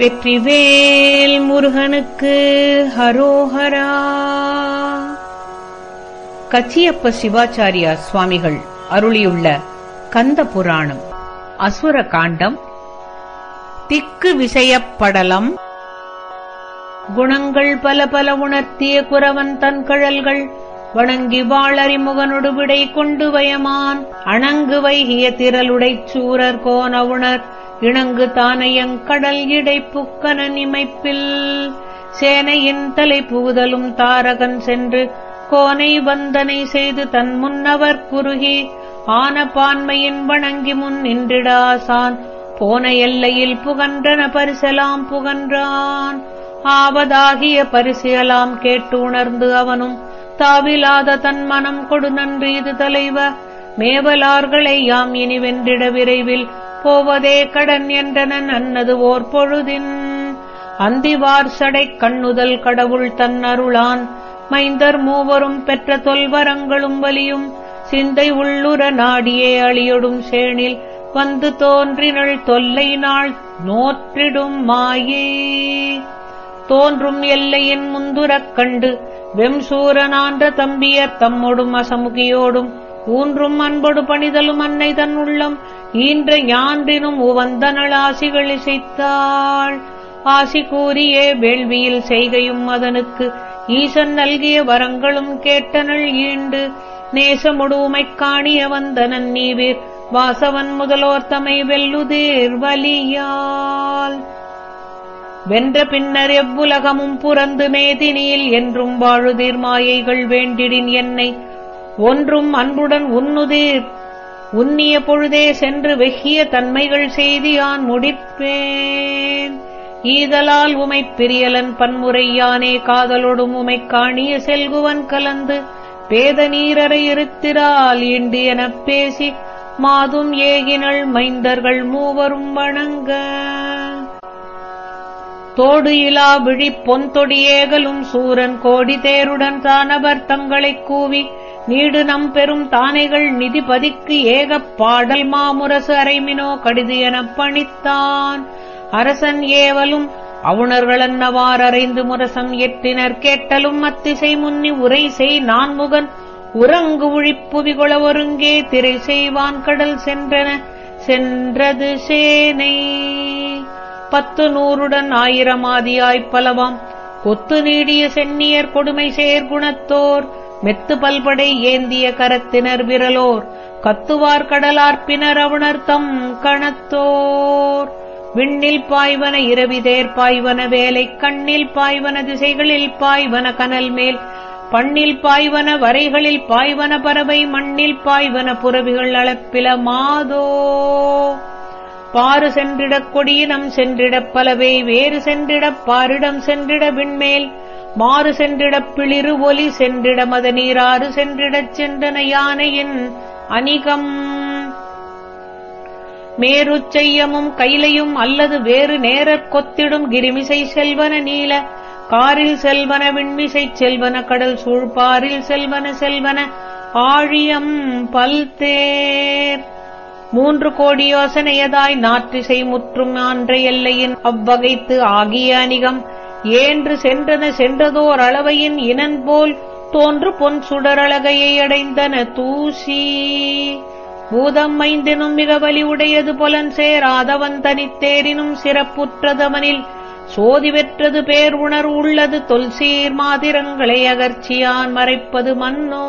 வெற்றிவேல் முருகனுக்கு ஹரோஹரா. கச்சியப்ப சிவாச்சாரியா சுவாமிகள் அருளியுள்ள கந்த புராணம் அசுர காண்டம் திக்கு விசையப்படலம் குணங்கள் பல பல உணர்த்திய குரவன் தன் கழல்கள் வணங்கி வாழறிமுகனொடு விடை கொண்டு வயமான் அணங்கு வைகிய திரளுடைச் சூரர் கோணவுணர் இணங்கு தானையங்கடல் இடை புக்கன நிமைப்பில். சேனையின் தலை புகுதலும் தாரகன் சென்று கோனை வந்தனை செய்து தன் முன்னவர் குறுகி ஆன பான்மையின் வணங்கி முன் நின்றிடாசான் போன எல்லையில் புகன்றன பரிசலாம் புகன்றான். ஆவதாகிய பரிசியலாம் கேட்டு உணர்ந்து அவனும் தாவிலாத தன் மனம் கொடு நன்றி இது தலைவ. மேவலார்களை யாம் இனி வென்றிட விரைவில் போவதே கடன் என்றனன் அன்னது ஓர் பொழுதின். அந்திவார் சடை கண்ணுதல் கடவுள் தன் அருளான். மைந்தர் மூவரும் பெற்ற தொல்வரங்களும் வலியும். சிந்தை உள்ளுர நாடியே அழியொடும் சேணில். வந்து தோன்றினள் தொல்லை நாள் நோற்றிடும் மாயே. தோன்றும் எல்லையின் முந்துரக் கண்டு வெம்சூரனான்ற தம்பியர் தம்மொடும் அசமுகியோடும். ஊன்றும் அன்பொடு பணிதலும் அன்னை தன் உள்ளம். ஈன்ற யான்றினும் உவந்தனள் ஆசிகள் இசைத்தாள். ஆசி கூறியே வேள்வியில் செய்கையும் அதனுக்கு. ஈசன் நல்கிய வரங்களும் கேட்டனள் ஈண்டு. நேசமுடுவுமைக் காணிய வந்தனன் நீவீர். வாசவன் முதலோர் தமை வெல்லுதேர் வலியால். வென்ற பின்னர் எவ்வுலகமும் புறந்து மேதினியில் என்றும் வாழுதீர் மாயைகள் வேண்டிடின் என்னை. ஒன்றும் அன்புடன் உன்னுதீர் உன்னிய பொழுதே சென்று வெகிய தன்மைகள் செய்தியான் முடிப்பேன். ஈதலால் உமைப் பிரியலன் பன்முறையானே காதலொடும் உமைக் காணிய செல்குவன் கலந்து. பேத நீரரை இருத்திரால் ஈண்டு எனப் பேசி. மாதும் ஏகினள் மைந்தர்கள் மூவரும் வணங்க. தோடு இலா விழி பொன்தொடியேகலும் சூரன் கோடி தேருடன் தானவர் தங்களைக் கூவி நீடு நம் பெரும் தானைகள் நிதிபதிக்கு ஏகப் பாடல் மாமுரசு அரைமினோ கடிது எனப் பணித்தான். அரசன் ஏவலும் அவுணர்களன்னவார் அறைந்து முரசம் எட்டினர் கேட்டலும் அத்திசை முன்னி உரை செய் நான்முகன் உறங்கு உழிப்புவிகுள ஒருங்கே திரை செய்வான் கடல் சென்றன சென்றது சேனை. பத்து நூறுடன் ஆயிரமாதியாய்ப் பலவாம். கொத்து நீடிய சென்னியர் கொடுமை சேர்குணத்தோர் மெத்து பல்படை ஏந்திய கரத்தினர் விரலோர். கத்துவார் கடலார்ப்பினர் அவுணர் தம் கணத்தோர். விண்ணில் பாய்வன இரவிதேர் பாய்வன வேலை கண்ணில் பாய்வன திசைகளில் பாய்வன கனல் மேல். பண்ணில் பாய்வன வரைகளில் பாய்வன பறவை மண்ணில் பாய்வன புறவிகள் அளப்பில மாதோ. பாரு சென்றிடக் கொடியினம் சென்றிடப் பலவை வேறு சென்றிடப் பாரிடம் சென்றிட விண்மேல் மாறு சென்றிடப் பிளிரு ஒலி சென்றிட மத நீராறு சென்றிடச் சென்றன யானையின் அணிகம். மேருச்செய்யமும் கைலையும் அல்லது வேறு நேரற் கொத்திடும் கிரிமிசை செல்வன நீல காரில் செல்வன விண்மிசைச் செல்வன கடல் சூழ்பாரில் செல்வன செல்வன ஆழியம் பல்தேர். மூன்று கோடி யோசனையதாய் நாற்றிசை முற்றும் ஆன்ற எல்லையின் அவ்வகைத்து ஆகிய அணிகம். ஏன்று சென்றன சென்றதோர் அளவையின் இனன்போல் தோன்று பொன் சுடரழகையை அடைந்தன தூசி. பூதம் ஐந்தினும் மிக வலி உடையது புலன் சேராதவன் தனித்தேரினும் சிறப்புற்றதவனில் சோதி பெற்றது பேர் உணர்வு உள்ளது தொல்சீர் மாதிரங்களை அகர்ச்சியான் மறைப்பது மன்னோ.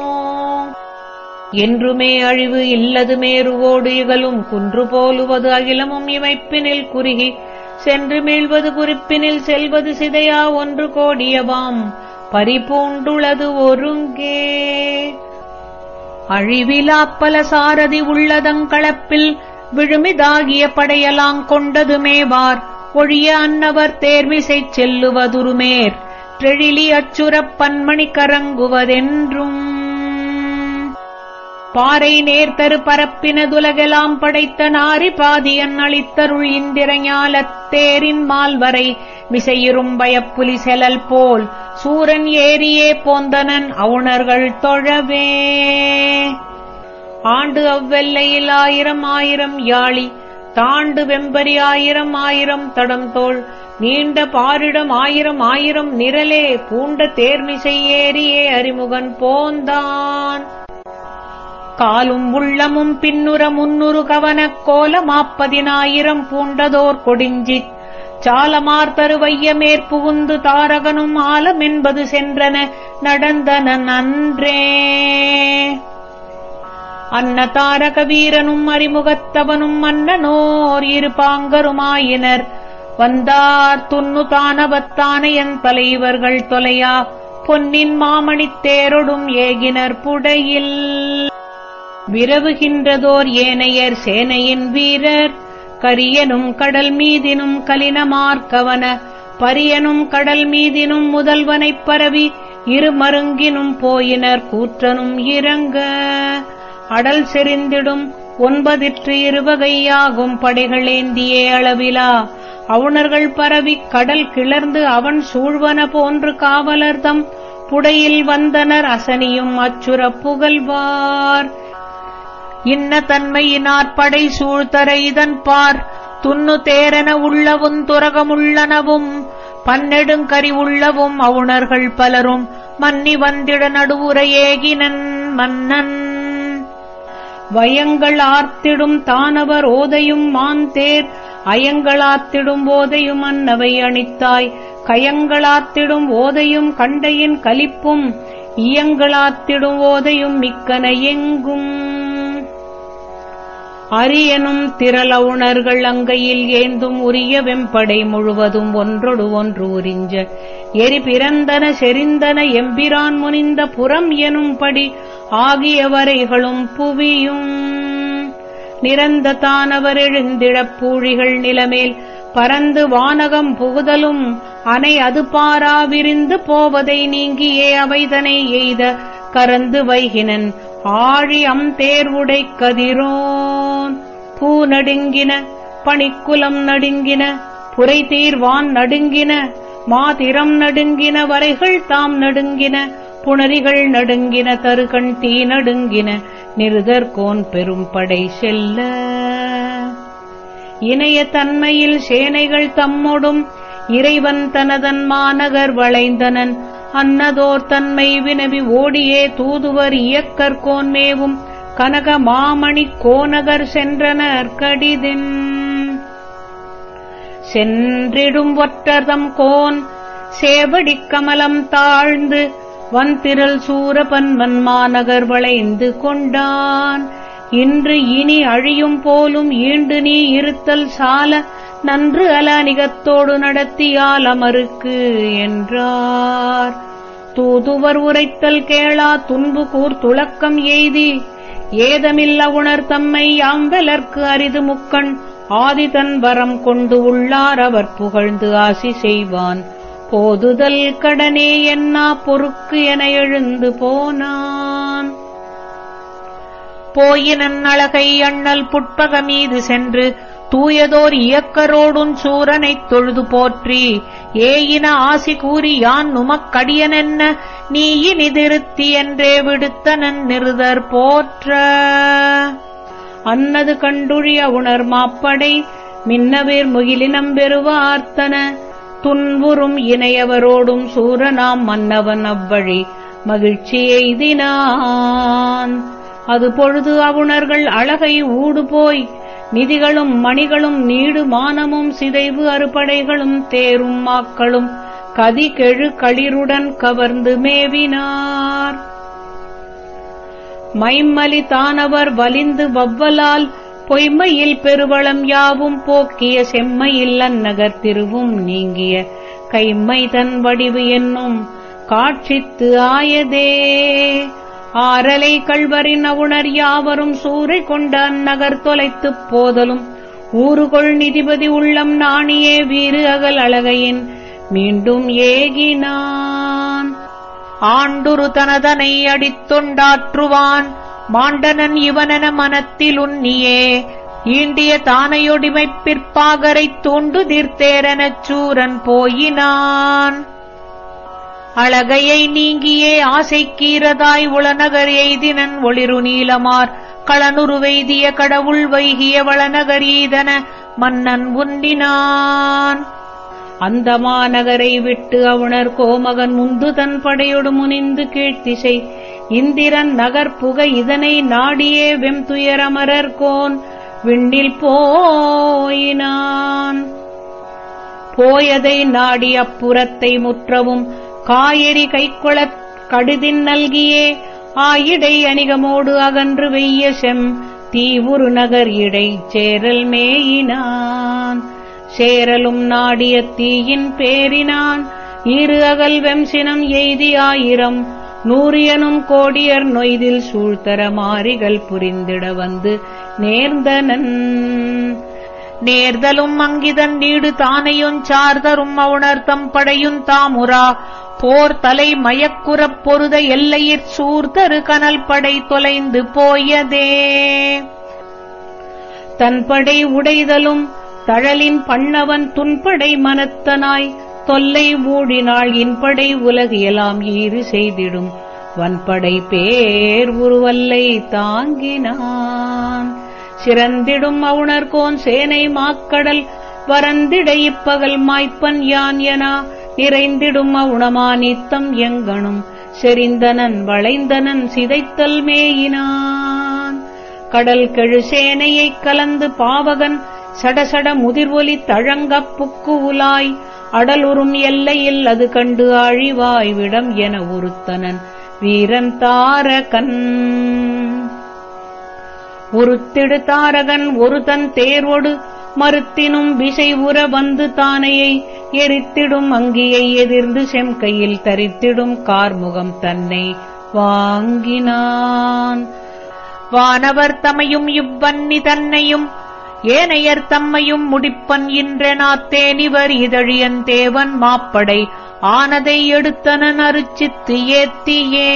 என்றுமே அழிவு இல்லது மேருவோடு இகலும் குன்று போலுவது அகிலமும் இமைப்பினில் குறுகி சென்று மீள்வது குறிப்பினில் செல்வது சிதையா ஒன்று கோடியவாம். பரிபூண்டுளது ஒருங்கே. அழிவிலாப்பல சாரதி உள்ளதங்களப்பில் விழுமிதாகிய படையலாங் கொண்டதுமேவார் ஒழிய அன்னவர் தேர்மிசைச் செல்லுவதுருமேர். ட்ரெழிலி அச்சுரப் பன்மணி கரங்குவதென்றும் பாறை நேர்த்தரு பரப்பினதுலகெலாம் படைத்த நாரி பாதியன் அளித்தருள் இந்திரஞாலத்தேரின் மால்வரை மிசையிரும் பயப்புலி செலல் போல் சூரன் ஏரியே போந்தனன் அவுணர்கள் தொழவே. ஆண்டு அவ்வெல்லையில் ஆயிரம் ஆயிரம் யாழி தாண்டு வெம்பரி ஆயிரம் ஆயிரம் தடம் தோள் நீண்ட பாரிடம் ஆயிரம் ஆயிரம் நிரலே பூண்ட தேர்மிசை ஏறியே அறிமுகன் போந்தான். காலும் உள்ளமும் பின்னுர முன்னுரு கவனக் கோலமாப்பதினாயிரம் பூண்டதோர் கொடிஞ்சிச் சாலமார் தருவைய மேற்புகுந்து தாரகனும் ஆலம் என்பது சென்றன நடந்தன நன்றே. அன்ன தாரக வீரனும் அறிமுகத்தவனும் மன்னனோர் இரு பாங்கருமாயினர். வந்தார் துண்ணு தானவத்தானையன் தலைவர்கள் தொலையா பொன்னின் மாமணித் தேரொடும் ஏகினர் புடையில். விரவுகின்றதோர் ஏனையர் சேனையின் வீரர் கரியனும் கடல் மீதினும் கலினமார்க்கவன பரியனும் கடல் மீதினும் முதல்வனைப் பரவி இரு மருங்கினும் போயினர் கூற்றனும் இறங்க அடல் செறிந்திடும் ஒன்பதிற்று இருவகையாகும் படைகளேந்தியே அளவிலா. அவுணர்கள் பரவிக் கடல் கிளர்ந்து அவன் சூழ்வன போன்று காவலர்தம் புடையில் வந்தனர் அசனியும் அச்சுரப் புகழ்வார். இன்ன தன்மையினாற் சூழ்த்தர இதன் பார் துண்ணு தேரென உள்ளவும் துரகமுள்ளனவும் பன்னெடுங்கரி உள்ளவும் அவுணர்கள் பலரும் மன்னி வந்திட நடுவுரையேகினன் ஏகினன் மன்னன். வயங்கள் ஆர்த்திடும் தானவர் ஓதையும் மாந்தேர் அயங்களாத்திடும் ஓதையும் அன்னவை அணித்தாய் கயங்களாத்திடும் ஓதையும் கண்டையின் கலிப்பும் இயங்களாத்திடும் ஓதையும் மிக்கன எங்கும். அரியனும் திரளவுணர்கள் அங்கையில் ஏந்தும் உரிய வெம்படை முழுவதும் ஒன்றொடு ஒன்று உறிஞ்ச. எரி பிறந்தன செறிந்தன எம்பிரான் முனிந்த புறம் எனும்படி ஆகியவரைகளும் புவியும். நிறந்த தானவர் எழுந்திடப் பூழிகள் நிலமேல் பறந்து வானகம் புகுதலும் அனை அது பாராவிரிந்து போவதை நீங்கியே அவைதனை எய்த கரந்து வைகினன். ஆழியம் தேர்வுடை கதிரோன். பூ நடுங்கின பணிக்குலம் நடுங்கின புரை தீர்வான் நடுங்கின மாதிரம் நடுங்கின வரைகள் தாம் நடுங்கின புணரிகள் நடுங்கின தருகண் தீ நடுங்கின நிருதற்கோன் பெரும் படை செல்ல. இணைய தன்மையில் சேனைகள் தம்மொடும் இறைவன் தனதன் மாநகர் வளைந்தனன் அன்னதோர் தன்மை வினவி ஓடியே தூதுவர் இயக்கற்கோன் மேவும் கனக மாமணி கோநகர் சென்றனர் கடிதின். சென்றிடும் ஒற்றதம் கோன். சேவடிக் கமலம் தாழ்ந்து வந்திரல் சூரபன்மன் மாநகர் வளைந்து கொண்டான். இன்று இனி அழியும் போலும் ஈண்டு நீ இருத்தல் சால நன்று அலானிகத்தோடு நடத்தியால் அமருக்கு என்றார். தூதுவர் உரைத்தல் கேளா துன்பு கூர் துளக்கம் எய்தி. ஏதமில்ல உணர் தம்மை யாம்பலர்க்கு அரிது முக்கண். ஆதிதன் வரம் கொண்டு உள்ளார் அவர் புகழ்ந்து ஆசி செய்வான். போதுதல் கடனே என்னா பொறுக்கு என எழுந்து போனான். போயினன் அழகை அண்ணல் புட்பக மீது சென்று தூயதோர் இயக்கரோடும் சூரனைத் தொழுது போற்றி ஏயின ஆசி கூறி யான் நுமக்கடியனென்ன நீயினிதிருத்தி என்றே விடுத்தனன் நிறுதர் போற்ற. அன்னது கண்டுழிய உணர் மாப்படை மின்னவேர் முகிலினம் பெறுவார்த்தன துன்புறும் இணையவரோடும் சூரனாம் மன்னவன் அவ்வழி மகிழ்ச்சி எய்தினான். அது பொழுது அவுணர்கள் அழகை ஊடு போய் நிதிகளும் மணிகளும் நீடு மானமும் சிதைவு அறுபடைகளும் தேரும் மாக்களும். கதிகெழு களிருடன் கவர்ந்து மேவினார். மைம்மலி தானவர் வலிந்து வவ்வலால் பொய்மையில் பெருவளம் யாவும் போக்கிய செம்மையில் அந்நகர் திருவும் நீங்கிய கைம்மை தன் வடிவு என்னும் காட்சித்து ஆயதே. ஆரலை கள்வரின் அவுணர் யாவரும் சூறை கொண்ட அந்நகர் தொலைத்துப் போதலும். ஊறுகொள் நிதிபதி உள்ளம் நாணியே வீறு அகல் அழகையின். மீண்டும் ஏகினான். ஆண்டுரு தனதனை அடித்தொண்டாற்றுவான். மாண்டனன் இவனென மனத்தில் உன்னியே ஈண்டிய தானையொடிமைப் பிற்பாகரைத் தூண்டு தீர்த்தேரனச் சூரன் போயினான். அழகையை நீங்கியே ஆசைக்கீரதாய் உளநகர் எய்தினன் ஒளிரு நீலமார். களனுருவெய்திய கடவுள் வைகிய வளநகர் ஈதன மன்னன் உண்டினான். அந்த மாநகரை விட்டு அவுணர் கோமகன் முந்து தன் படையொடு முனிந்து கீழ்த்திசை. இந்திரன் நகர் இதனை நாடியே வெம்துயரமரர்கோன் விண்ணில் போயினான். போயதை நாடி அப்புறத்தை முற்றவும் காயறி கைக்கொளக் கடுதின் நல்கியே. ஆயிடை அணிகமோடு அகன்று வெய்ய செம். தீவுரு நகர் இடை சேரல் மேயினான். சேரலும் நாடிய தீயின் பேரினான். இரு அகல் வெம்சினம் எய்தி ஆயிரம் நூறியனும் கோடியர் நொய்தில் சூழ்த்தர மாறிகள் புரிந்திட வந்து நேர்ந்தனன். நேர்தலும் அங்கிதன் நீடு தானையுஞ் சார்தரும் அவுணர்த்தம் படையுந் தாமுரா. போர் தலை மயக்குறப் பொருத எல்லையிற் சூர்தரு கனல் படை தொலைந்து போயதே. தன் படை உடைதலும் தழலின் பண்ணவன் துன்படை மனத்தனாய் தொல்லை மூடினாள் இன்படை உலகியலாம் ஈறு செய்திடும். வன்படை பேர் உருவல்லை தாங்கினான். சிறந்திடும் அவுணர்கோன் சேனை மாக்கடல் வரந்திட இப்பகல் மாய்ப்பன் யான் எனா நிறைந்திடும் அவுணமா நித்தம் எங்கனும் செறிந்தனன் வளைந்தனன் சிதைத்தல் மேயினான். கடல் கெழு சேனையைக் கலந்து பாவகன் சடசட முதிர்வொலி தழங்கப் புக்கு உலாய் அடலுறும் எல்லையில் அது கண்டு அழிவாய்விடம் என உறுத்தனன் வீரன் தாரகன். உருத்திடு தாரகன் ஒரு தன் தேர்வொடு மறுத்தினும் விசை உற வந்து தானையை எரித்திடும் அங்கியை எதிர்ந்து செம்கையில் தரித்திடும் கார்முகம் தன்னை வாங்கினான். வானவர் தமையும் இவ்வன்னி தன்னையும் ஏனையர் தம்மையும் முடிப்பன் இன்றெனாத்தேனிவர் இதழியன் தேவன் மாப்படை. ஆனதை எடுத்தனன் அருச்சித்து ஏத்தியே.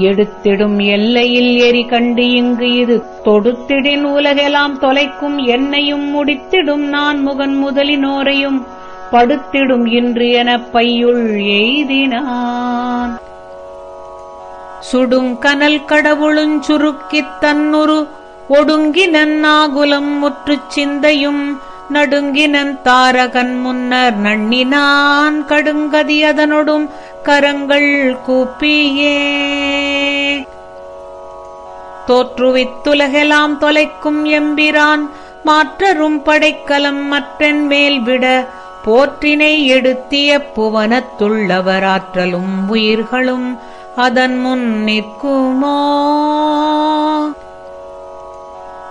எடுத்திடும் எல்லையில் எரி கண்டு இங்கு இது தொடுத்திடின் உலகெல்லாம் தொலைக்கும் என்னையும் முடித்திடும் நான் முகன் முதலினோரையும் படுத்திடும் இன்று எனப் பையுள் எய்தினான். சுடும் கனல் கடவுளுஞ் சுருக்கித் தன்னுரு ஒடுங்கி நன்னாகுலம் முற்றுச் சிந்தையும் நடுங்கினன் தாரகன் முன்னர் நண்ணினான் கடுங்கதி அதனொடும் கரங்கள் கூப்பியே. தோற்றுவித்துலகெலாம் தொலைக்கும் எம்பிரான் மாற்றரும் படைக்கலம் மற்றன் மேல் விட போற்றினை எடுத்திய புவனத்துள்ளவராற்றலும் உயிர்களும் அதன் முன் நிற்குமோ?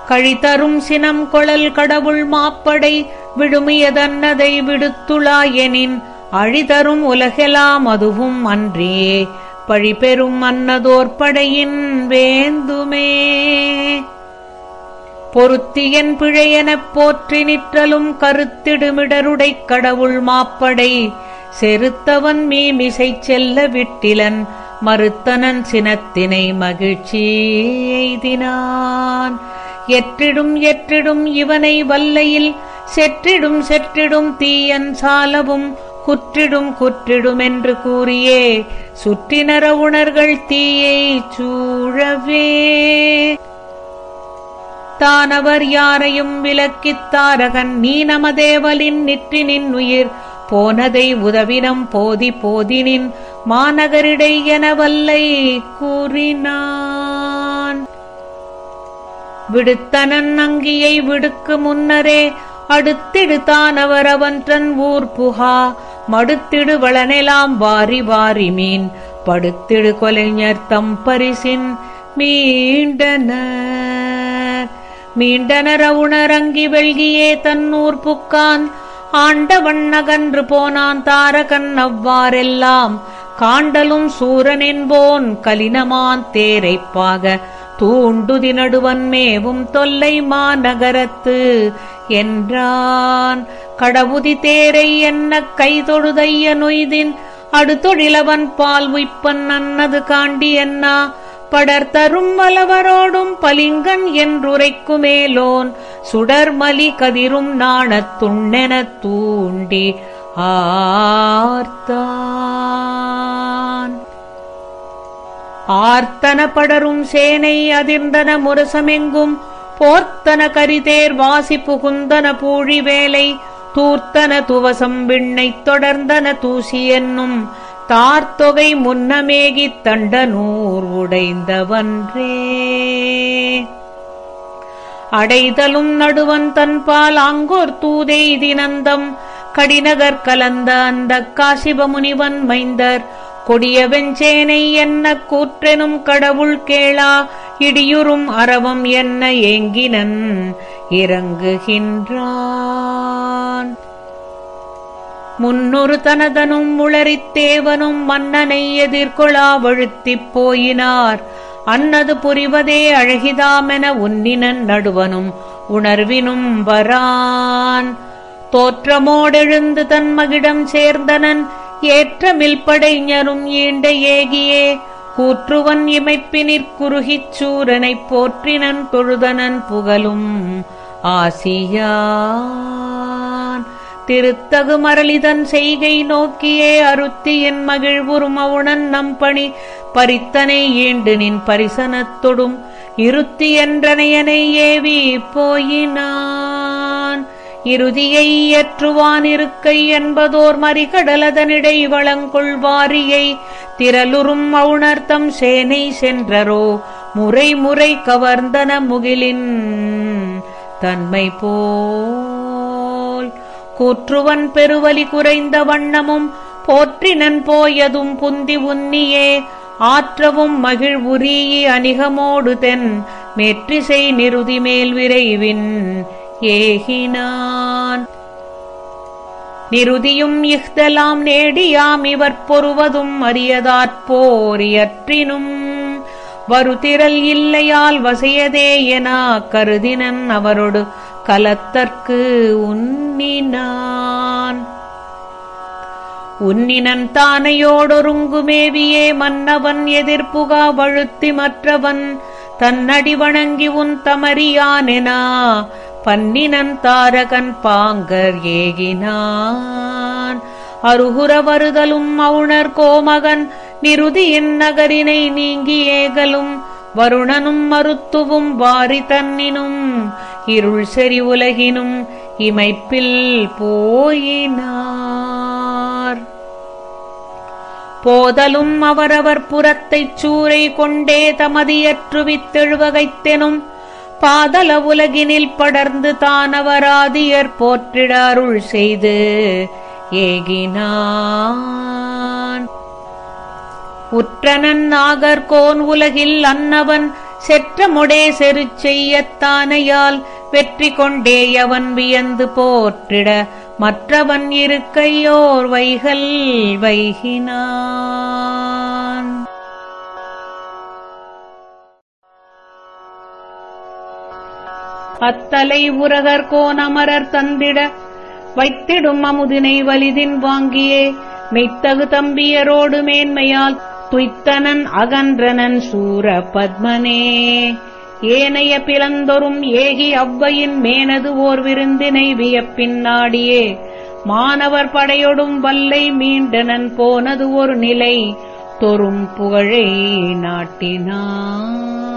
கழித்தரும் சினம் கொழல் கடவுள் மாப்படை விழுமியதன்னதை விடுத்துளாயெனின் அழிதரும் உலகெலாம் அதுவும் அன்றே. பழிபெறும் அன்னதோர் படையின் வேந்துமே. பொருத்தியன் பிழையெனப் போற்றி நிற்றலும் கருத்திடுமிடருடைக் கடவுள் மாப்படை. செருத்தவன் மீமிசை செல்ல விட்டிலன் மறுத்தனன் சினத்தினை மகிழ்ச்சி எய்தினான். எற்றிடும் எற்றிடும் இவனை வல்லையில். செற்றிடும் செற்றிடும் தீயன் சாலவும். குற்றிடும் குற்றிடும் என்று கூறியே. சுற்றினர உணர்கள் தீயை சூழவே. தானவர் யாரையும் விலக்கித் தாரகன். நீ நமதேவலின் நிற்றினின் உயிர். போனதை உதவினம் போதி போதினின். மாநகரிடை என வல்லை கூறினான். விடுத்தனன் அங்கியை விடுக்கு முன்னரே அடுத்திடுத்தானவர் அவன்றன் ஊர் புகா. மடுத்திடு வளனெலாம் வாரி வாரி மீன் படுத்திடு கொலைஞர் தம் பரிசின் மீண்டனர். மீண்டனர் அவுணரங்கி வெள்கியே தன்னூர் புக்கான் ஆண்டவன் நகன்று போனான் தாரகன் அவ்வாறெல்லாம். காண்டலும் சூரனென்போன் கலினமான் தேரைப்பாக தூண்டுதி நடுவன் மேவும் தொல்லை மாநகரத்து என்றான். கடவுதி தேரை என்ன கைதொழுதைய நொய்தின்? அடுத்தொழிலவன் பால் உய்ப்பன் அன்னது காண்டி என்னா படர்த்தரும் மலவரோடும் பலிங்கன் என்றுரைக்குமேலோன் சுடர்மலி கதிரும் நாணத்துண்ணெனத் தூண்டி ஆர்த்தான். ஆர்த்தன படரும் சேனை அதிர்ந்தன முரசமெங்கும். போர்த்தன கரிதேர் வாசி புகுந்தன பூழி வேலை. தூர்த்தன துவசம் விண்ணைத் தொடர்ந்தன தூசி என்னும். தார்த்தொகை முன்னமேகித் தண்டனூர் உடைந்தவன்றே. அடைதலும் நடுவன் தன்பால் ஆங்கோர் தூதை தினந்தம் கடிநகர் கலந்த அந்த காசிப முனிவன் மைந்தர். கொடியவெஞ்சேனை என்ன கூற்றெனும் கடவுள் கேளா இடியுறும் அறவம் என்ன ஏங்கினன் இறங்குகின்றான். முன்னொரு தனதனும் உளறித் தேவனும் மன்னனை எதிர்கொளா வழுத்திப் போயினார். அன்னது புரிவதே அழகிதாமென உன்னினன் நடுவனும் உணர்வினும் வரான். தோற்றமோடெழுந்து தன் மகிடம் சேர்ந்தனன் ஏற்றமில் படைஞரும் ஈண்ட ஏகியே. கூற்றுவன் இமைப்பினிற் குறுகிச் சூரனைப் போற்றினன் தொழுதனன் புகழும் ஆசியான். திருத்தகு மரளிதன் செய்கை நோக்கியே அருத்தியின் மகிழ்வுறும் அவுணன் நம்பணி. பரித்தனை ஈண்டு நின் பரிசனத்தொடும் இருத்தி என்றனையனை ஏவி போயினான். இறுதியை ஏற்றுவானிருக்கை என்பதோர் மறிகடலதனிடை வளங்கொள்வாரியை திரளுறும் அவுணர்த்தம் சேனை சென்றரோ முறை முறை கவர்ந்தன முகிலின் தன்மை போல். கூற்றுவன் பெருவலி குறைந்த வண்ணமும் போற்றினன் போயதும் புந்தி உன்னியே ஆற்றவும் மகிழ்வுரீயி அணிகமோடு தென் மேற்றிசை நிருதி மேல் விரைவின் ஏகினான். நிருதியும் இஃதலாம் நேடியாம் இவர் பொறுவதும் அறியதாற்போரியற்றினும் வருதிரல் இல்லையால் வசையதே என கருதினன் அவரொடு கலத்தற்கு உன்னினான் உன்னினன் தானையோடொருங்குமேவியே மன்னவன் எதிர்ப்புகா வழுத்தி மற்றவன் தன்னடி வணங்கி உன் தமறியானெனா பன்னினன் தாரகன் பாங்கர் ஏகினான். அருகுற வருதலும் அவுணர் கோமகன் நிருதியின் நகரினை நீங்கி ஏகலும் வருணனும் மருத்துவும் வாரி தன்னினும் இருள் செறி உலகினும் இமைப்பில் போயினார். போதலும் அவரவர் புறத்தைச் சூறை கொண்டே தமதியற்றுவித்தெழுவகைத்தெனும் பாதல உலகினில் படர்ந்து தானவராதியர் போற்றிட அருள் செய்து ஏகினான். உற்றனன் நாகர்கோன் உலகில் அன்னவன் செற்றமுடே செரு செய்யத்தானையால் வெற்றி கொண்டேயவன் வியந்து போற்றிட மற்றவன் இருக்கையோர் வைகள் வைகினான். அத்தலை உரகர் கோனமரர் தந்திட வைத்திடும் அமுதினை வலிதின் வாங்கியே. மெய்த்தகு தம்பியரோடு மேன்மையால் துய்த்தனன் அகன்றனன் சூர பத்மனே ஏனைய பிளந்தொரும் ஏகி அவ்வையின் மேனது ஓர் விருந்தினை வியப்பின் நாடியே. மாணவர் படையொடும் வல்லை மீண்டனன் போனது ஒரு நிலை. தொறும் புகழை நாட்டினான்.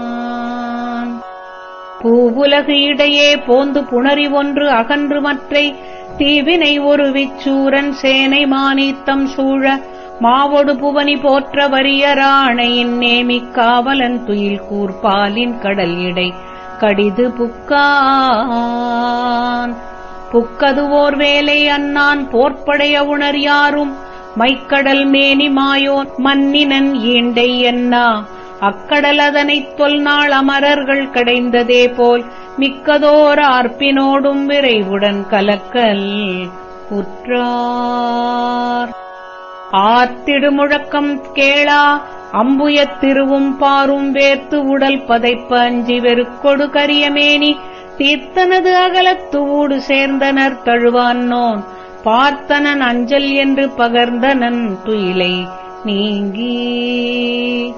பூவுலகு இடையே போந்து புணரி ஒன்று அகன்று மற்றை தீவினை ஒரு விச்சூரன் சேனை மானித்தம் சூழ மாவொடு புவனி போற்ற வரியராணையின் நேமிக் காவலன் துயில் கூர்பாலின் கடல் இடை கடிது புக்கான். புக்கதுவோர் வேலை அன்னான் போர்ப்படைய உணர் யாரும் மைக்கடல் மேனி மாயோன் மன்னினன் ஈண்டை என்னா. அக்கடல் அதனைத் தொல்நாள் அமரர்கள் கடைந்ததே போல் மிக்கதோர் ஆர்ப்பினோடும் விரைவுடன் கலக்கல் உற்றார். ஆத்திடு முழக்கம் கேளா அம்புயத் திருவும் பாரும் வேர்த்து உடல் பதைப்ப அஞ்சி வெறுக்கொடு கரியமேனி தீர்த்தனது அகலத்து ஊடு சேர்ந்தனர் தழுவான்னோன் பார்த்தனன் அஞ்சல் என்று பகர்ந்தனன் துயிலை நீங்கி.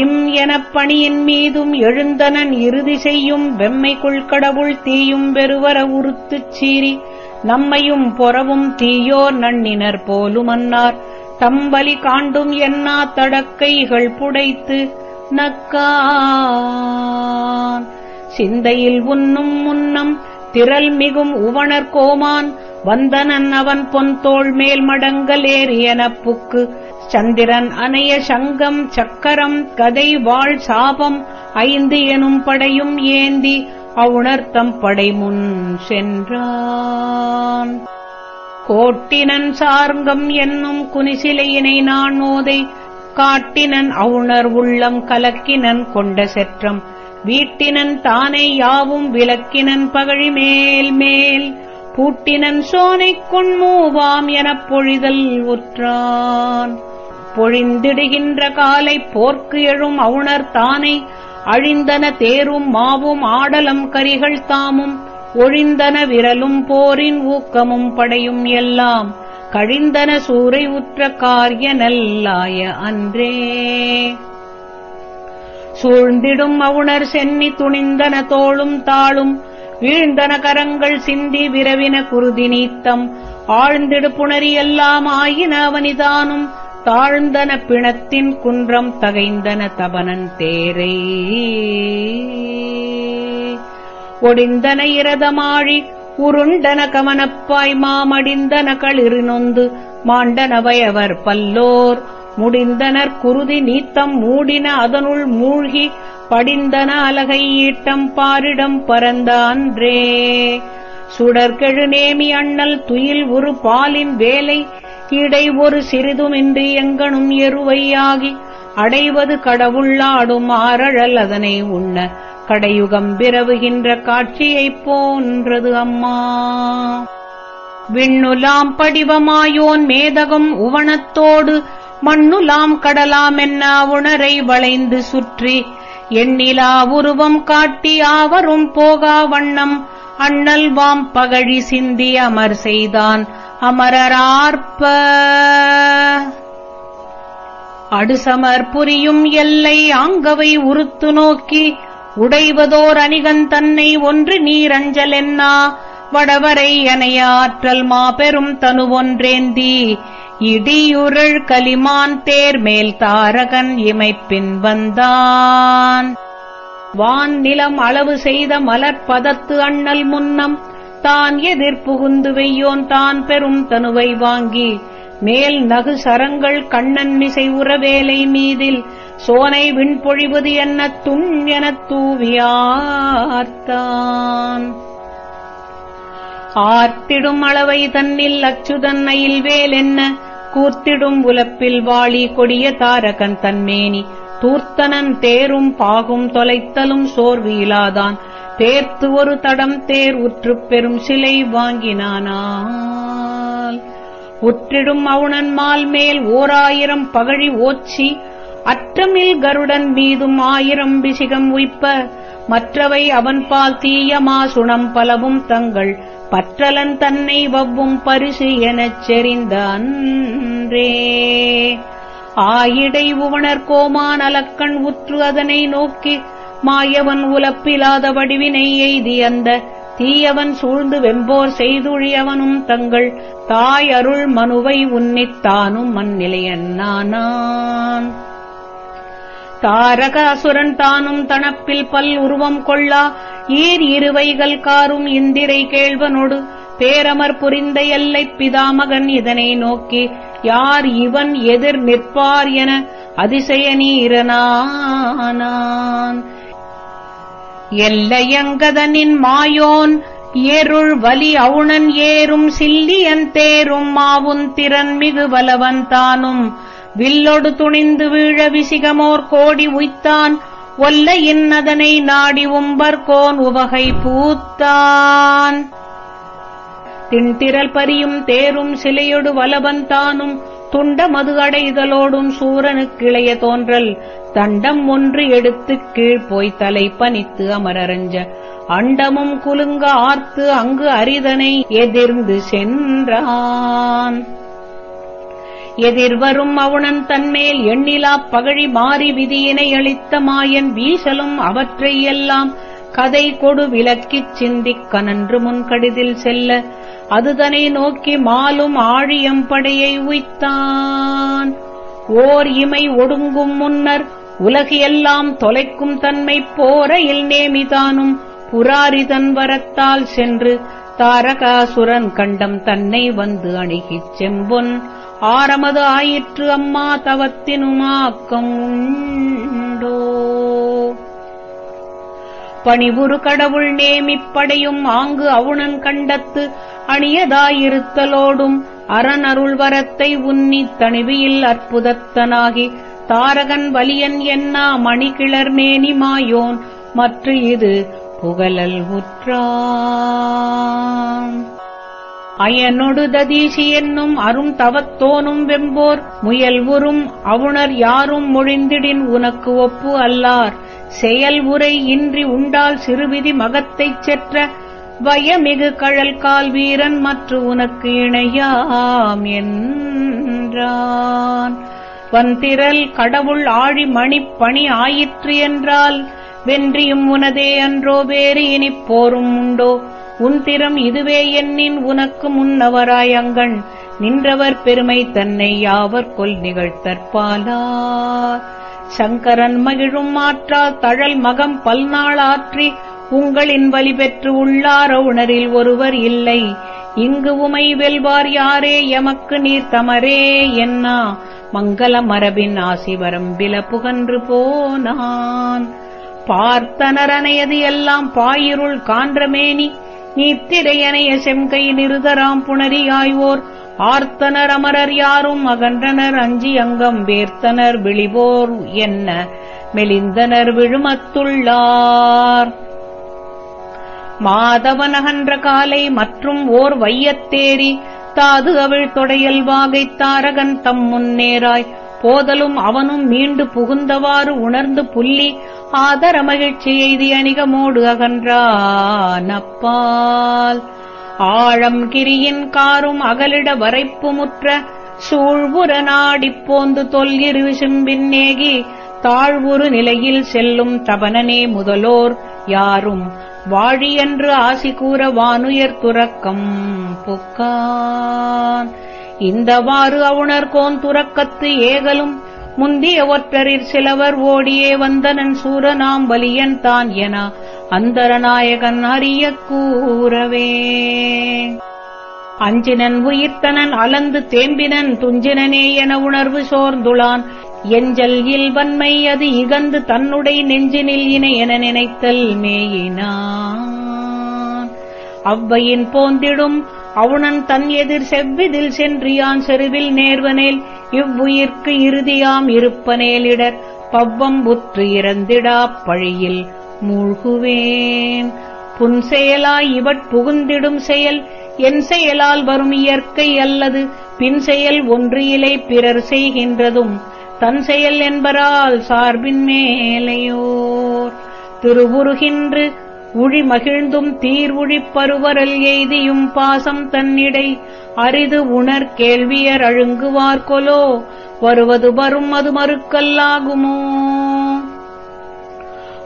இம் எனப் பணியின் மீதும் எழுந்தனன் இறுதி செய்யும் வெம்மைக்குள் கடவுள் தீயும் வெறுவர உறுத்துச் சீறி நம்மையும் பொறவும் தீயோர் நண்ணினர் போலுமன்னார் தம்பலி காண்டும் என்னா தடக்கைகள் புடைத்து நக்கான். சிந்தையில் உன்னும் முன்னம் திரள் மிகும் உவணர் கோமான் வந்தனன் அவன் பொன்தோள் மேல் மடங்கலேறியன புக்கு. சந்திரன் அணைய சங்கம் சக்கரம் கதை வாழ் சாபம் ஐந்து எனும் படையும் ஏந்தி அவுணர்த்தம் படைமுன் சென்றான். கோட்டினன் சார்ங்கம் என்னும் குனிசிலையினை நான் ஓதை காட்டினன் அவுணர் உள்ளம் கலக்கினன் கொண்ட செற்றம். வீட்டினன் தானே யாவும் விளக்கினன் பகழி மேல் மேல் பூட்டினன் சோனைக் கொண்மூவாம் எனப் பொழிதல் உற்றான். பொழிந்திடுகின்ற காலை போர்க்கு எழும் அவுணர் தானை. அழிந்தன தேரும் மாவும் ஆடலம் கரிகள் தாமும். ஒழிந்தன விரலும் போரின் ஊக்கமும் படையும் எல்லாம். கழிந்தன சூறை உற்ற காரிய நல்லாய அன்றே. சூழ்ந்திடும் அவுணர் சென்னி துணிந்தன தோளும் தாளும். வீழ்ந்தன கரங்கள் சிந்தி விரவின குருதி நீத்தம். ஆழ்ந்திடு புணரி எல்லாம் ஆயின அவனிதானும். தாழ்ந்தன பிணத்தின் குன்றம் தகைந்தன தபனன் தேரை. ஒடிந்தன இரதமாழி உருண்டன கமனப்பாய் மாமடிந்தன களிறு நொந்து மாண்டனவையவர் பல்லோர். முடிந்தனர் குருதி நீத்தம் மூடின அதனுள் மூழ்கி படிந்தன அலகை ஈட்டம் பாரிடம் பரந்த அன்றே சுடர்கெழு நேமி அண்ணல் துயில் ஒரு பாலின் வேலை இடை ஒரு சிறிதுமின்றி எங்கனும் எருவையாகி அடைவது கடவுள்ளாடும் ஆரழல் அதனை உண்ண கடையுகம் பிறவுகின்ற காட்சியைப் போன்றது அம்மா. விண்ணுலாம் படிவமாயோன் மேதகம் உவனத்தோடு மண்ணுலாம் கடலாம் உணரை வளைந்து சுற்றி எண்ணிலா உருவம் காட்டி ஆவரும் போகா வண்ணம் அண்ணல் வாம் பகழி சிந்தி அமர் செய்தான் அமரரார்ப்ப. அடுசமர் புரியும் எல்லை ஆங்கவை உறுத்து நோக்கி உடைவதோர் அணிகன் தன்னை ஒன்று நீரஞ்சல் என்னா வடவரை எனையாற்றல் மாபெரும் தனுவொன்றேந்தி இடியுரள் கலிமான் தேர் மேல் தாரகன் இமைப்பின் வந்தான். வான் நிலம் அளவு செய்த மலர்பதத்து அண்ணல் முன்னம் தான் எதிர்புகுந்து வெய்யோன் தான் பெரும் தனுவை வாங்கி மேல் நகு சரங்கள் கண்ணன் மிசை உறவேலை மீதில் சோனை விண்பொழிவது என்ன துண் எனத் தூவியார்த்தான் ஆர்த்திடும் அளவை தன்னில் அச்சுதன்னையில் வேல் என்ன கூர்த்திடும் உலப்பில் வாளி கொடிய தாரகன் தன்மேனி தூர்த்தனன் தேரும் பாகும் தொலைத்தலும் சோர்வியிலாதான் தேர்த்து ஒரு தடம் தேர் உற்றுப் பெரும் சிலை வாங்கினானால். உற்றிடும் அவுணன் மால் மேல் ஓராயிரம் பகழி ஓச்சி. அற்றமில் கருடன் மீதும் ஆயிரம் பிசிகம் உய்ப்ப. மற்றவை அவன்பால் தீயமா சுணம் பலவும் தங்கள். பற்றலன் தன்னை வவ்வும் பரிசு எனச் செறிந்த அன்றே. ஆயிடை உவணர் கோமான் அலக்கண் உற்று அதனை நோக்கி மாயவன் உலப்பிலாத வடிவினை எய்தி அந்த தீயவன் சூழ்ந்து வெம்போர் செய்துழியவனும் தங்கள் தாய் அருள் மனுவை உன்னித்தானும் மண்நிலையன்னானான் தாரக அசுரன் தானும் தனப்பில் பல் உருவம் கொள்ளா ஈர் இருவைகள் காரும் இந்திரை கேள்வனொடு பேரமர் புரிந்த எல்லைப் பிதாமகன் இதனை நோக்கி யார் இவன் எதிர் நிற்பார் என அதிசய நீரனானான். எல்லையங்கதனின் மாயோன் ஏருள் வலி அவுணன் ஏறும் சில்லியன் தேரும் மாவுன் திறன் மிகு வலவன் தானும். வில்லொடு துணிந்து வீழ விசிகமோர் கோடி உய்த்தான். ஒல்லையின் அதனை நாடி உம்பர்கோன் உவகை பூத்தான். திண்திரல் பரியும் தேரும் சிலையொடு வலவன் தானும் துண்ட மது அடைதலோடும் சூரனுக்கிளைய தோன்றல். தண்டம் ஒன்று எடுத்து கீழ் போய் தலை பனித்து அமரஞ்ச அண்டமும் குலுங்க ஆர்த்து அங்கு அரிதனை எதிர்ந்து சென்றான். எதிர்வரும் அவுணன் தன்மேல் எண்ணிலாப் பகழி மாறி விதியினை அளித்த மாயன் வீசலும் அவற்றை எல்லாம் கதை கொடு விலக்கிச் சிந்திக் கனன்று முன்கடிதில் செல்ல. அதுதனை நோக்கி மாலும் ஆழியம் படையை உய்த்தான். ஓர் இமை ஒடுங்கும் முன்னர் உலகியெல்லாம் தொலைக்கும் தன்மை போரையில் நேமிதானும் புராரிதன் வரத்தால் சென்று தாரகாசுரன் கண்டம் தன்னை வந்து அணுகிச் செம்பொன். ஆரமது ஆயிற்று அம்மா தவத்தினுமாக்கம் உண்டோ? பணிவுரு கடவுள் நேமிப்படையும் ஆங்கு அவுணன் கண்டத்து அணியதாயிருத்தலோடும் அரணருள் வரத்தை உன்னித் தணிவியில் அற்புதத்தனாகி தாரகன் வலியன் என்னா மணிகிளர் மேனி மாயோன் மற்ற இது புகழல் உற்றா. அயனொடு ததீசி என்னும் அரும் தவத்தோனும் வெம்போர் முயல்வுறும் அவுணர் யாரும் மொழிந்திடின் உனக்கு ஒப்பு அல்லார். செயல் உரை இன்றி உண்டால் சிறுவிதி மகத்தைச் செற்ற வயமிகு கழல் கால் வீரன் மற்ற உனக்கு இணையாம் என்றான். வந்திரல் கடவுள் ஆழி மணிப்பணி ஆயிற்று என்றால் வென்றியும் உனதே அன்றோ வேறு இனிப் போரும் உண்டோ? உன் திறம் இதுவே எண்ணின் உனக்கு முன்னவராய் அங்கண். நின்றவர் பெருமை தன்னை யாவர் கொல் நிகழ்த்தற்பாலார் சங்கரன் மகிழும் மாற்றால் தழல் மகம் பல்நாள் ஆற்றி உங்களின் வலி பெற்று உள்ளார உணரில் ஒருவர் இல்லை. இங்கு உமை வெல்வார் யாரே எமக்கு நீர் தமரே என்னா? மங்கள மரபின் ஆசி வரம்பில புகன்று போனான். பார்த்தனரனையது எல்லாம் பாயிருள் கான்றமேனி நீத்திரையனைய செம்கை நிறுதராம் புணரியாய்வோர். ஆர்த்தனர் அமரர் யாரும் அகன்றனர் அஞ்சி அங்கம் வேர்த்தனர் விழிவோர் என்ன? மெலிந்தனர் விழுமத்துள்ளார். மாதவனகன்ற காலை மற்றும் ஓர் வையத்தேரி தாது அவிழ் தொடையல் வாகைத் தாரகன் தம் முன்னேராய் போதலும் அவனும் மீண்டு புகுந்தவாறு உணர்ந்து புள்ளி ஆதர மகிழ்ச்சி எய்தி அணிகமோடு அகன்றான் அப்பால். ஆழம் கிரியின் காரும் அகலிட வரைப்புமுற்ற சூழ்வுற நாடிப் போந்து தொல்கிரு விசும்பின் நேகி தாழ்வுறு நிலையில் செல்லும் தபனனே முதலோர் யாரும். வாழியன்று ஆசி கூற வானுயர் துறக்கம் புக்கான். இந்தவாறு அவுணர்கோன் துறக்கத்து ஏகலும் முந்திய ஒற்றரிற் சிலவர் ஓடியே வந்தனன் சூரனாம் வலியன் தான் என அந்தரநாயகன் அறிய கூறவே. அஞ்சினன் உயிர்த்தனன் அலந்து தேம்பினன் துஞ்சினனே என உணர்வு சோர்ந்துளான். எஞ்சல் இல்வன்மை அது இகந்து தன்னுடை நெஞ்சினில் இணை என நினைத்தல் மேயினான். அவ்வையின் போந்திடும் அவுணன் தன் எதிர் செவ்விதில் சென்றியான் செருவில் நேர்வனேல் இவ்வுயிர்க்கு இறுதியாம் இருப்பனேலிடர் பவ்வம் புற்று இறந்திடாப் பழியில் மூழ்குவேன். புன்செயலாய் இவட் புகுந்திடும் செயல் என் செயலால் வரும் இயற்கை அல்லது பின் செயல் ஒன்று இலை பிறர் செய்கின்றதும் தன் செயல் என்பரால் சார்பின் மேலையோர். திருவுருகின்று உழி மகிழ்ந்தும் தீர்வுழிப்பருவரல் எய்தியும் பாசம் தன்னிடை. அரிது உணர் கேள்வியர் அழுங்குவார் கொலோ வருவது வரும் அது மறுக்கல்லாகுமோ?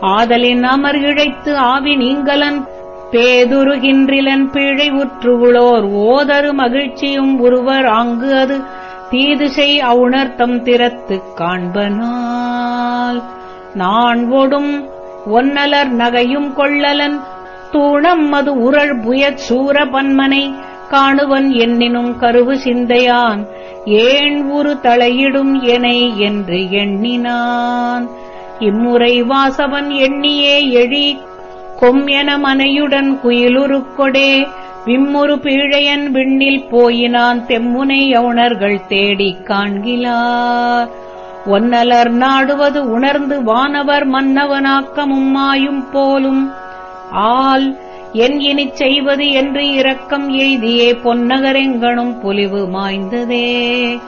ஆதலின் அமர் இழைத்து ஆவி நீங்கலன் பேதுருகின்றிலன் பிழை உற்று உளோர். ஓதரு மகிழ்ச்சியும் ஒருவர் ஆங்கு அது தீதுசை அவுணர்த்தம் திறத்துக் காண்பனால். நான் ஒடும் ஒன்னலர் நகையும் கொள்ளலன். தூணம் அது உரள் புயச் சூர பன்மனை. காணுவன் என்னினும் கருவு சிந்தையான். ஏன் உரு தலையிடும் எனை என்று எண்ணினான். இம்முறை வாசவன் எண்ணியே எழி. கொம் என மனையுடன் குயிலுருக்கொடே விம்முறு பீழையன் விண்ணில் போயினான். தெம்முனை யவுணர்கள் தேடிக் காண்கிலார். ஒன்னலர் நாடுவது உணர்ந்து வானவர் மன்னவனாக்கமும் மாயும் போலும். ஆல் என் இனிச் செய்வது என்று இரக்கம் எய்தியே பொன்னகரெங்கனும் பொலிவு மாய்ந்ததே.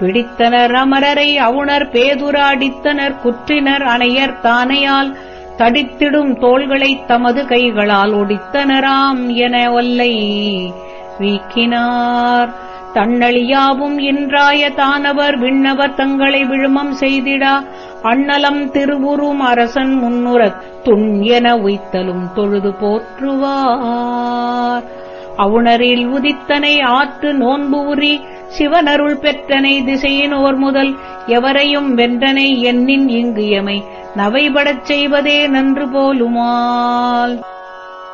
பிடித்தனர் அமரரை அவுணர் பேதுராடித்தனர் குற்றினர் அணையர் தானையால் தடித்திடும் தோள்களைத் தமது கைகளால் ஒடித்தனராம் என ஒல்லை வீக்கினார். தன்னழியாவும் இன்றாய தானவர் விண்ணவர் தங்களை விழுமம் செய்திடா. அண்ணலம் திருவுரும் அரசன் முன்னுறத் துண்யென உய்த்தலும் தொழுது போற்றுவார். அவுணரில் உதித்தனை ஆற்று நோன்பு உரி சிவனருள் பெற்றனை திசையினோர் முதல் எவரையும் வென்றனை எண்ணின் இங்கு எமை நவைபடச் செய்வதே நன்று போலுமால்.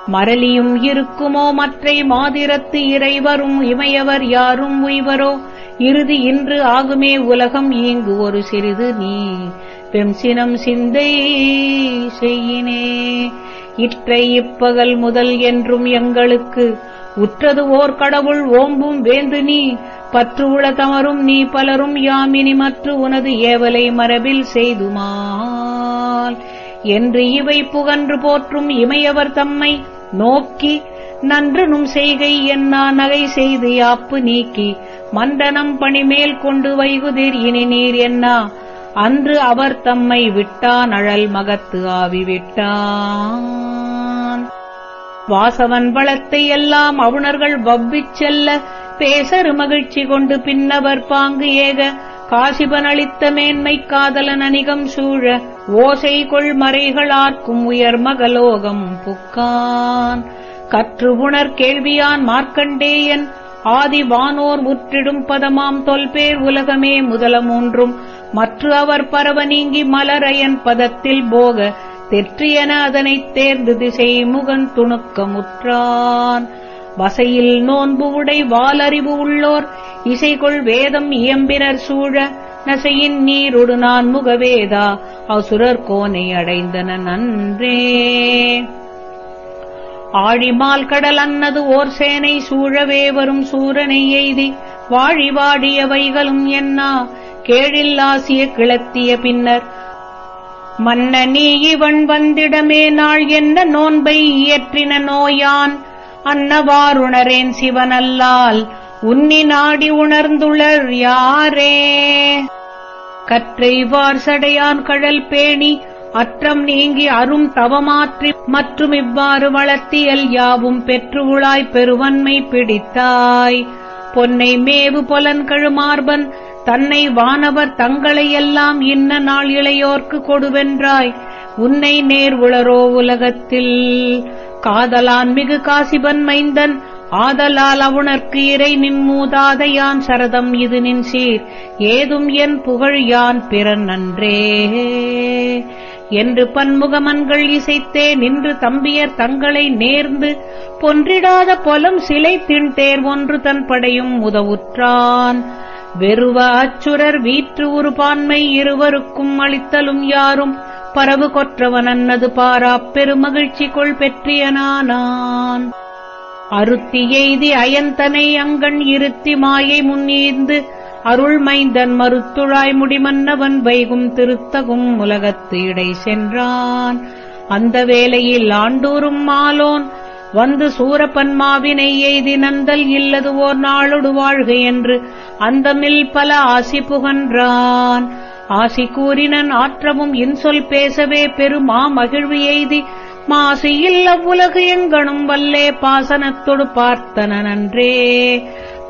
மரலியும் இருக்குமோ மற்றை மாதிரத்து இறைவரும் இமையவர் யாரும் உய்வரோ? இறுதி இன்று ஆகுமே உலகம் ஈங்கு ஒரு சிறிது நீ. பெம்சினம் சிந்தை செய்யினே. இற்றை இப்பகல் முதல் என்றும் எங்களுக்கு உற்றது ஓர் கடவுள் ஓம்பும் வேந்து நீ. பற்று உள தமரும் நீ பலரும் யாமினி மற்று உனது ஏவலை மரபில் செய்துமால். என்று இவை புகன்று போற்றும் இமையவர் தம்மை. நோக்கி நன்றுனும் செய்கை என்னா நகை செய்து யாப்பு நீக்கி. மண்டனம் பணிமேல் கொண்டு வைகுதிர் இனி நீர் என்னா. அன்று அவர் தம்மை விட்டான் அழல் மகத்து ஆவி விட்டான். வாசவன் வளத்தை எல்லாம் அவுணர்கள் வவ்விச் செல்ல பேசரு மகிழ்ச்சி கொண்டு பின்னவர் பாங்கு ஏக. காசிபன் அளித்த மேன்மை காதலன் அணிகம் சூழ ஓசை கொள் மறைகளார்க்கும் உயர் மகலோகம் புக்கான். கற்று உணர் கேள்வியான் மார்க்கண்டேயன் ஆதி வானோர் முற்றிடும் பதமாம் தொல்பேர் உலகமே முதல மூன்றும் மற்ற அவர் பரவ நீங்கி மலரையன் பதத்தில் போக தெற்றியன அதனைத் தேர்ந்து திசை முகன் துணுக்கமுற்றான். வசையில் நோன்பு உடை வாலறிவு உள்ளோர். இசைகொள் வேதம் இயம்பினர் சூழ. நசையின் நீரொடு நான் முகவேதா. அசுரர் கோனை அடைந்தன நன்றே. ஆழிமால் கடல் அன்னது ஓர் சேனை சூழவே வரும் சூரனை எய்தி. வாழி வாடிய வைகளும் என்னா கேழில்லாசிய கிளத்திய பின்னர். மன்ன நீ இவன் வந்திடமே. நாள் என்ன நோன்பை இயற்றின நோயான். அன்னவாருணரேன் சிவனல்லால் உன்னி நாடி உணர்ந்துளர் யாரே? கற்றைவார் சடையான் கழல் பேணி அற்றம் நீங்கி அரும் தவமாற்றி மற்றும் இவ்வாறு வளர்த்தியல் யாவும் பெற்று உளாய் பெருவன்மை பிடித்தாய். பொன்னை மேவு பொலன் கழுமார்பன் தன்னை வானவர் தங்களையெல்லாம் இன்ன நாள் இளையோர்க்கு கொடுவென்றாய். உன்னை நேர் உளரோ உலகத்தில் காதலான் மிகு காசிபன் மைந்தன் ஆதலால் அவுணர்க்கு இறை நின்மூதாத யான் சரதம் இது நின் சீர். ஏதும் என் புகழ் யான் பிறன் நன்றே என்று பன்முகமன்கள் இசைத்தே நின்று தம்பியர் தங்களை நேர்ந்து பொன்றிடாத பொலம் சிலை திண்தேர் ஒன்று தன் படையும் உதவுற்றான். வெறுவ அச்சுரர் வீற்று உருபான்மை இருவருக்கும் அளித்தலும் யாரும் பரவு கொற்றவன் அன்னது பாராப் பெருமகிழ்ச்சி கொள் பெற்றியனானான் அருத்தி எய்தி அயந்தனை அங்கண் இருத்தி மாயை முன்னீர்ந்து அருள்மைந்தன் மறுத்துழாய் முடிமன்னவன் வைகும் திருத்தகும் உலகத்து இடை சென்றான். அந்த வேளையில் ஆண்டூரும் மாலோன் வந்து சூரப்பன்மாவினை எய்தி நந்தல் இல்லது ஓர் நாளொடு வாழ்க என்று அந்தமில் பல ஆசி புகன்றான். ஆசி கூறினன் ஆற்றமும் இன்சொல் பேசவே பெருமா மகிழ்வு எய்தி மாசியில் அவ்வுலகு உலகு எங்கனும் வல்லே பாசனத்தொடு பார்த்தன நன்றே.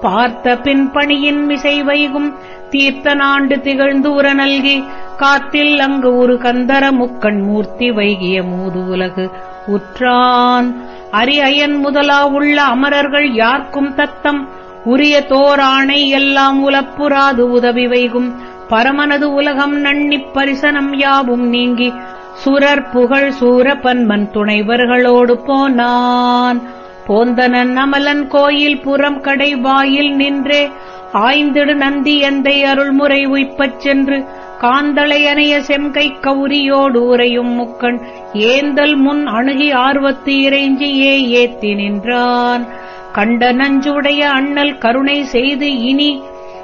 பார்த்த பின் பணியின் மிசை வைகும் தீர்த்த நாண்டு திகழ்ந்து உர நல்கி காத்தில் அங்கு ஒரு கந்தர முக்கண் மூர்த்தி வைகிய மூது உலகு உற்றான். அரி அயன் முதலா உள்ள அமரர்கள் யார்க்கும் தத்தம் உரிய தோராணை எல்லாம் உலப்புறாது உதவி வைகும். பரமனது உலகம் நன்னிப் பரிசனம் யாவும் நீங்கி சுரர் புகழ் சூரபன்மன் துணைவர்களோடு போனான். போந்தனன் அமலன் கோயில் புறம் கடை வாயில் நின்றே ஆய்ந்திடு நந்தி எந்தை அருள்முறை உய்ப்பச் சென்று காந்தளை அணைய செம்கை கௌரியோடு உரையும் முக்கண் ஏந்தல் முன் அணுகி ஆர்வத்து இறைஞ்சியே ஏத்தி நின்றான். கண்ட நஞ்சுடைய அண்ணல் கருணை செய்து இனி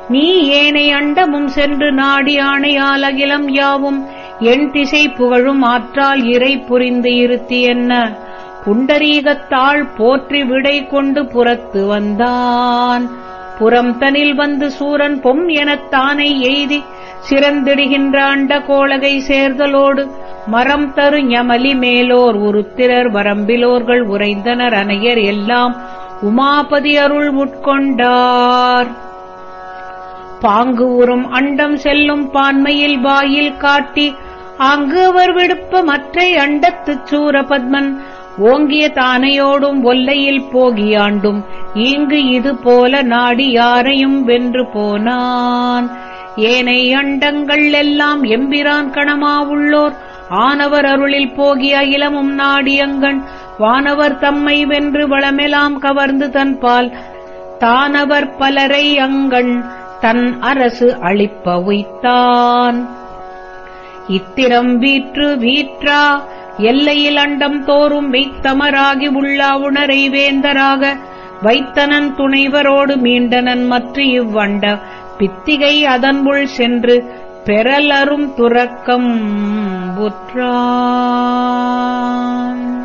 நீ ஏனை அண்டமும் சென்று நாடி ஆணையால் அகிலம் யாவும். என் திசை புகழும் ஆற்றால் இறை புரிந்து இருத்தி என்ன? புண்டரீகத்தாள் போற்றி விடை கொண்டு புறத்து வந்தான். புறம் தனில் வந்து சூரன் பொம் எனத்தானை எய்தி சிறந்திடுகின்ற அண்ட கோளகை சேர்தலோடு மரம் தரு ஞமலி மேலோர் உருத்திரர் வரம்பிலோர்கள் உறைந்தனர் அனையர் எல்லாம் உமாபதி அருள் உட்கொண்டார். பாங்கு உறும் அண்டம் செல்லும் பான்மையில் வாயில் காட்டி அங்கு அவர் விடுப்ப மற்றை அண்டத்துச் சூரபத்மன். ஓங்கிய தானையோடும் ஒல்லையில் போகியாண்டும். இங்கு இது போல நாடி யாரையும் வென்று போனான். ஏனை அண்டங்கள் எல்லாம் எம்பிரான் கணமாவுள்ளோர் ஆனவர் அருளில் போகிய அகிலமும் நாடியங்கண். வானவர் தம்மை வென்று வளமெலாம் கவர்ந்து தன்பால். தானவர் பலரை அங்கண். தன் அரசு அளிப்ப உய்த்தான் இத்திரம் வீற்று வீற்றா எல்லையில் அண்டம் தோறும் மெய்த்தமராகி உள்ளா உணரை வேந்தராக வைத்தனன் துணைவரோடு மீண்டனன் மற்ற இவ்வண்ட பித்திகை அதன்புள் சென்று பெறலரும் துறக்கம் புற்றான்.